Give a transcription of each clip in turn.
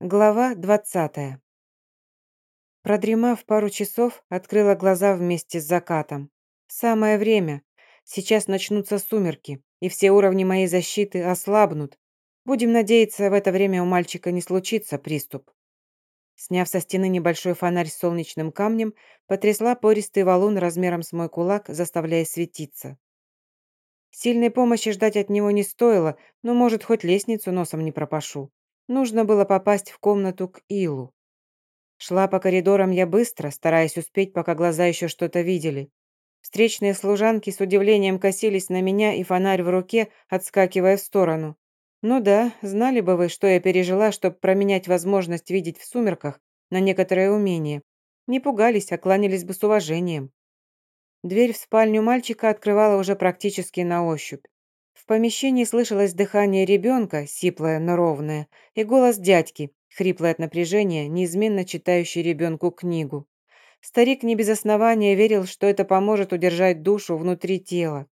Глава двадцатая. Продремав пару часов, открыла глаза вместе с закатом. Самое время. Сейчас начнутся сумерки, и все уровни моей защиты ослабнут. Будем надеяться, в это время у мальчика не случится приступ. Сняв со стены небольшой фонарь с солнечным камнем, потрясла пористый валун размером с мой кулак, заставляя светиться. Сильной помощи ждать от него не стоило, но, может, хоть лестницу носом не пропашу. Нужно было попасть в комнату к Илу. Шла по коридорам я быстро, стараясь успеть, пока глаза еще что-то видели. Встречные служанки с удивлением косились на меня и фонарь в руке, отскакивая в сторону. Ну да, знали бы вы, что я пережила, чтобы променять возможность видеть в сумерках на некоторое умение. Не пугались, а кланялись бы с уважением. Дверь в спальню мальчика открывала уже практически на ощупь. В помещении слышалось дыхание ребенка, сиплое, но ровное, и голос дядьки, хриплый от напряжения, неизменно читающий ребенку книгу. Старик не без основания верил, что это поможет удержать душу внутри тела.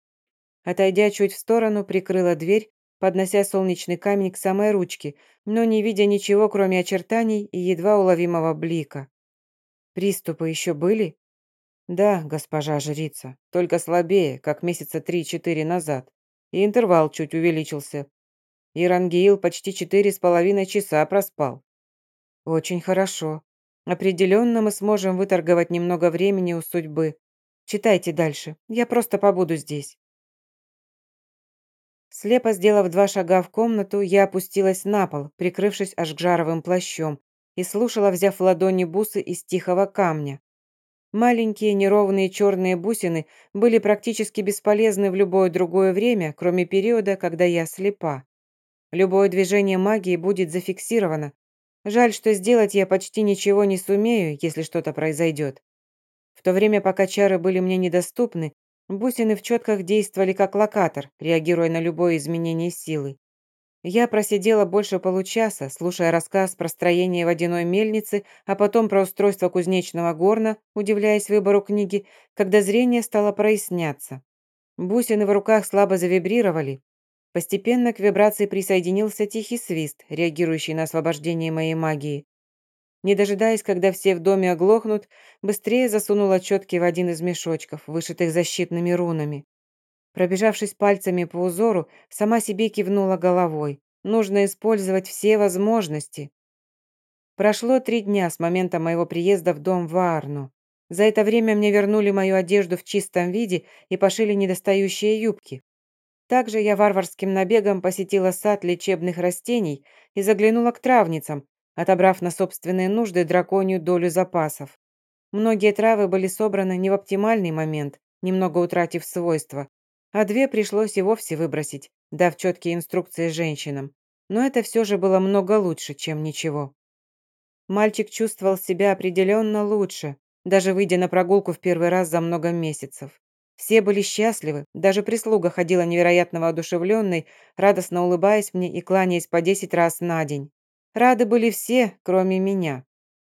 Отойдя чуть в сторону, прикрыла дверь, поднося солнечный камень к самой ручке, но не видя ничего, кроме очертаний и едва уловимого блика. «Приступы еще были?» «Да, госпожа жрица, только слабее, как месяца три-четыре назад и интервал чуть увеличился. Ирангиил почти четыре с половиной часа проспал. Очень хорошо. Определенно мы сможем выторговать немного времени у судьбы. Читайте дальше, я просто побуду здесь. Слепо сделав два шага в комнату, я опустилась на пол, прикрывшись ажгжаровым плащом, и слушала, взяв в ладони бусы из тихого камня. Маленькие неровные черные бусины были практически бесполезны в любое другое время, кроме периода, когда я слепа. Любое движение магии будет зафиксировано. Жаль, что сделать я почти ничего не сумею, если что-то произойдет. В то время, пока чары были мне недоступны, бусины в четках действовали как локатор, реагируя на любое изменение силы. Я просидела больше получаса, слушая рассказ про строение водяной мельницы, а потом про устройство кузнечного горна, удивляясь выбору книги, когда зрение стало проясняться. Бусины в руках слабо завибрировали. Постепенно к вибрации присоединился тихий свист, реагирующий на освобождение моей магии. Не дожидаясь, когда все в доме оглохнут, быстрее засунула четки в один из мешочков, вышитых защитными рунами. Пробежавшись пальцами по узору, сама себе кивнула головой. Нужно использовать все возможности. Прошло три дня с момента моего приезда в дом в Арну. За это время мне вернули мою одежду в чистом виде и пошили недостающие юбки. Также я варварским набегом посетила сад лечебных растений и заглянула к травницам, отобрав на собственные нужды драконью долю запасов. Многие травы были собраны не в оптимальный момент, немного утратив свойства, а две пришлось и вовсе выбросить, дав четкие инструкции женщинам. Но это все же было много лучше, чем ничего. Мальчик чувствовал себя определенно лучше, даже выйдя на прогулку в первый раз за много месяцев. Все были счастливы, даже прислуга ходила невероятно воодушевленной, радостно улыбаясь мне и кланяясь по десять раз на день. Рады были все, кроме меня.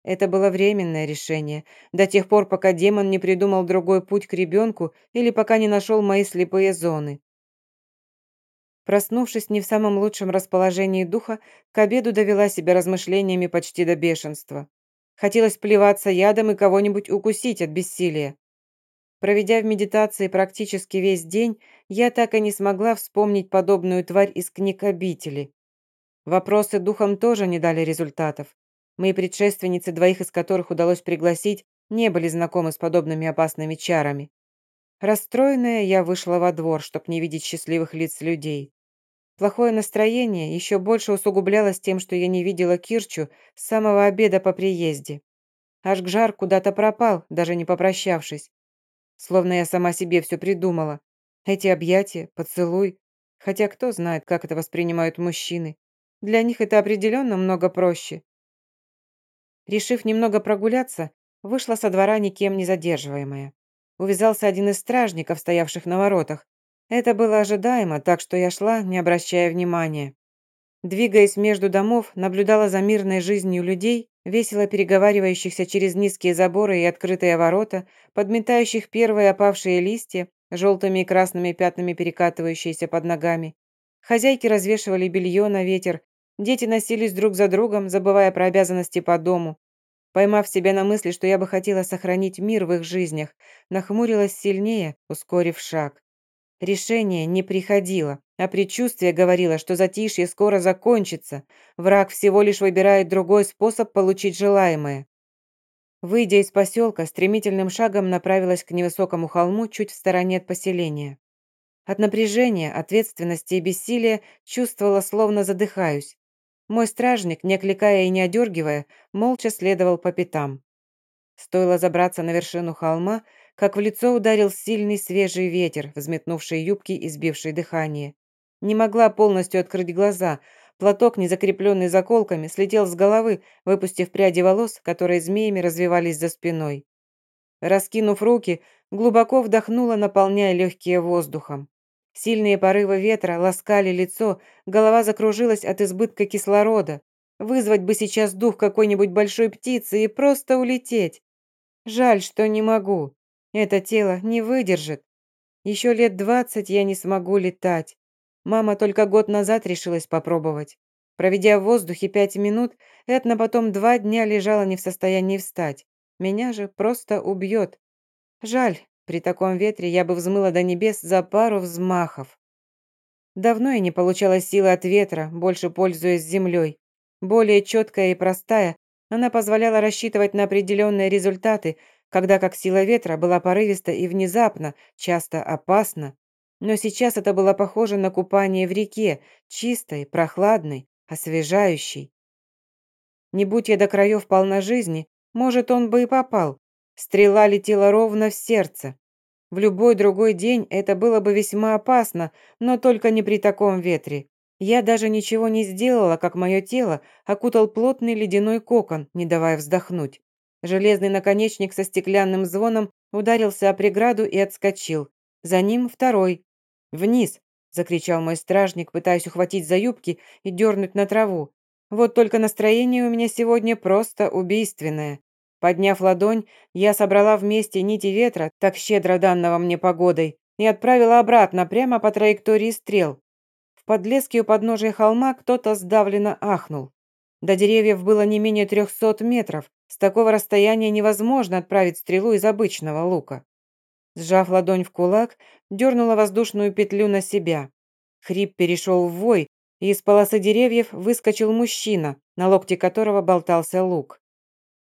Это было временное решение, до тех пор, пока демон не придумал другой путь к ребенку или пока не нашел мои слепые зоны. Проснувшись не в самом лучшем расположении духа, к обеду довела себя размышлениями почти до бешенства. Хотелось плеваться ядом и кого-нибудь укусить от бессилия. Проведя в медитации практически весь день, я так и не смогла вспомнить подобную тварь из книг обители. Вопросы духом тоже не дали результатов. Мои предшественницы, двоих из которых удалось пригласить, не были знакомы с подобными опасными чарами. Расстроенная, я вышла во двор, чтобы не видеть счастливых лиц людей. Плохое настроение еще больше усугублялось тем, что я не видела Кирчу с самого обеда по приезде. Аж Гжар куда-то пропал, даже не попрощавшись. Словно я сама себе все придумала. Эти объятия, поцелуй. Хотя кто знает, как это воспринимают мужчины. Для них это определенно много проще. Решив немного прогуляться, вышла со двора никем не задерживаемая. Увязался один из стражников, стоявших на воротах. Это было ожидаемо, так что я шла, не обращая внимания. Двигаясь между домов, наблюдала за мирной жизнью людей, весело переговаривающихся через низкие заборы и открытые ворота, подметающих первые опавшие листья, желтыми и красными пятнами перекатывающиеся под ногами. Хозяйки развешивали белье на ветер, Дети носились друг за другом, забывая про обязанности по дому. Поймав себя на мысли, что я бы хотела сохранить мир в их жизнях, нахмурилась сильнее, ускорив шаг. Решение не приходило, а предчувствие говорило, что затишье скоро закончится. Враг всего лишь выбирает другой способ получить желаемое. Выйдя из поселка, стремительным шагом направилась к невысокому холму чуть в стороне от поселения. От напряжения, ответственности и бессилия чувствовала, словно задыхаюсь. Мой стражник, не окликая и не одергивая, молча следовал по пятам. Стоило забраться на вершину холма, как в лицо ударил сильный свежий ветер, взметнувший юбки и сбивший дыхание. Не могла полностью открыть глаза, Платок, не закрепленный заколками, слетел с головы, выпустив пряди волос, которые змеями развивались за спиной. Раскинув руки, глубоко вдохнула, наполняя легкие воздухом. Сильные порывы ветра ласкали лицо, голова закружилась от избытка кислорода. Вызвать бы сейчас дух какой-нибудь большой птицы и просто улететь. Жаль, что не могу. Это тело не выдержит. Еще лет двадцать я не смогу летать. Мама только год назад решилась попробовать. Проведя в воздухе пять минут, Этна потом два дня лежала не в состоянии встать. Меня же просто убьет. Жаль, при таком ветре я бы взмыла до небес за пару взмахов. Давно я не получала силы от ветра, больше пользуясь землей. Более четкая и простая, она позволяла рассчитывать на определенные результаты, когда как сила ветра была порывиста и внезапно, часто опасна. Но сейчас это было похоже на купание в реке, чистой, прохладной, освежающей. Не будь я до краев полна жизни, может, он бы и попал. Стрела летела ровно в сердце. В любой другой день это было бы весьма опасно, но только не при таком ветре. Я даже ничего не сделала, как мое тело окутал плотный ледяной кокон, не давая вздохнуть. Железный наконечник со стеклянным звоном ударился о преграду и отскочил. За ним второй, «Вниз!» – закричал мой стражник, пытаясь ухватить за юбки и дернуть на траву. «Вот только настроение у меня сегодня просто убийственное». Подняв ладонь, я собрала вместе нити ветра, так щедро данного мне погодой, и отправила обратно, прямо по траектории стрел. В подлеске у подножия холма кто-то сдавленно ахнул. До деревьев было не менее трехсот метров. С такого расстояния невозможно отправить стрелу из обычного лука. Сжав ладонь в кулак, дернула воздушную петлю на себя. Хрип перешел в вой, и из полосы деревьев выскочил мужчина, на локте которого болтался лук.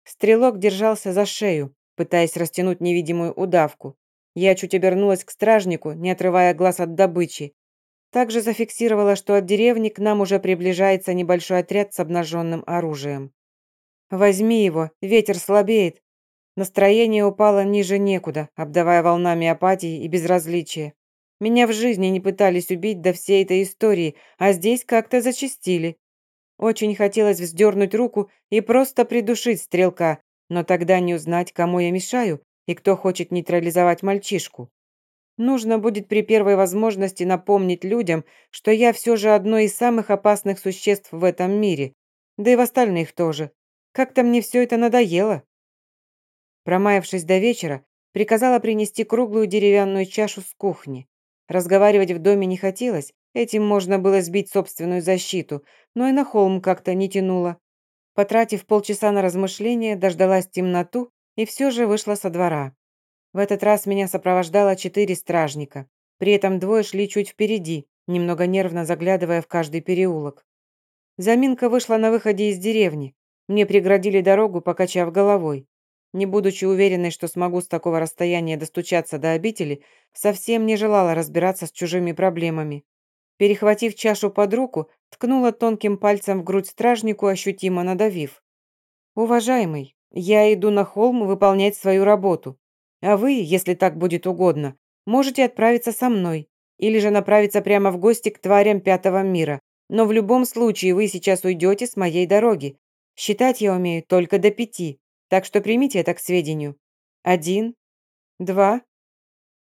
Стрелок держался за шею, пытаясь растянуть невидимую удавку. Я чуть обернулась к стражнику, не отрывая глаз от добычи. Также зафиксировала, что от деревни к нам уже приближается небольшой отряд с обнаженным оружием. «Возьми его, ветер слабеет», Настроение упало ниже некуда, обдавая волнами апатии и безразличия. Меня в жизни не пытались убить до всей этой истории, а здесь как-то зачистили. Очень хотелось вздернуть руку и просто придушить стрелка, но тогда не узнать, кому я мешаю и кто хочет нейтрализовать мальчишку. Нужно будет при первой возможности напомнить людям, что я все же одно из самых опасных существ в этом мире, да и в остальных тоже. Как-то мне все это надоело. Промаявшись до вечера, приказала принести круглую деревянную чашу с кухни. Разговаривать в доме не хотелось, этим можно было сбить собственную защиту, но и на холм как-то не тянуло. Потратив полчаса на размышления, дождалась темноту и все же вышла со двора. В этот раз меня сопровождало четыре стражника. При этом двое шли чуть впереди, немного нервно заглядывая в каждый переулок. Заминка вышла на выходе из деревни. Мне преградили дорогу, покачав головой. Не будучи уверенной, что смогу с такого расстояния достучаться до обители, совсем не желала разбираться с чужими проблемами. Перехватив чашу под руку, ткнула тонким пальцем в грудь стражнику, ощутимо надавив. «Уважаемый, я иду на холм выполнять свою работу. А вы, если так будет угодно, можете отправиться со мной или же направиться прямо в гости к тварям пятого мира. Но в любом случае вы сейчас уйдете с моей дороги. Считать я умею только до пяти. Так что примите это к сведению. Один, два...»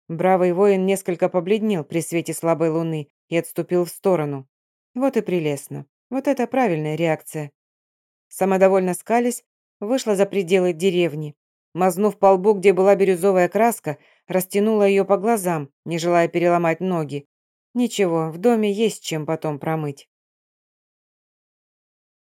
Бравый воин несколько побледнел при свете слабой луны и отступил в сторону. Вот и прелестно. Вот это правильная реакция. Самодовольно скались, вышла за пределы деревни. Мазнув по лбу, где была бирюзовая краска, растянула ее по глазам, не желая переломать ноги. Ничего, в доме есть чем потом промыть.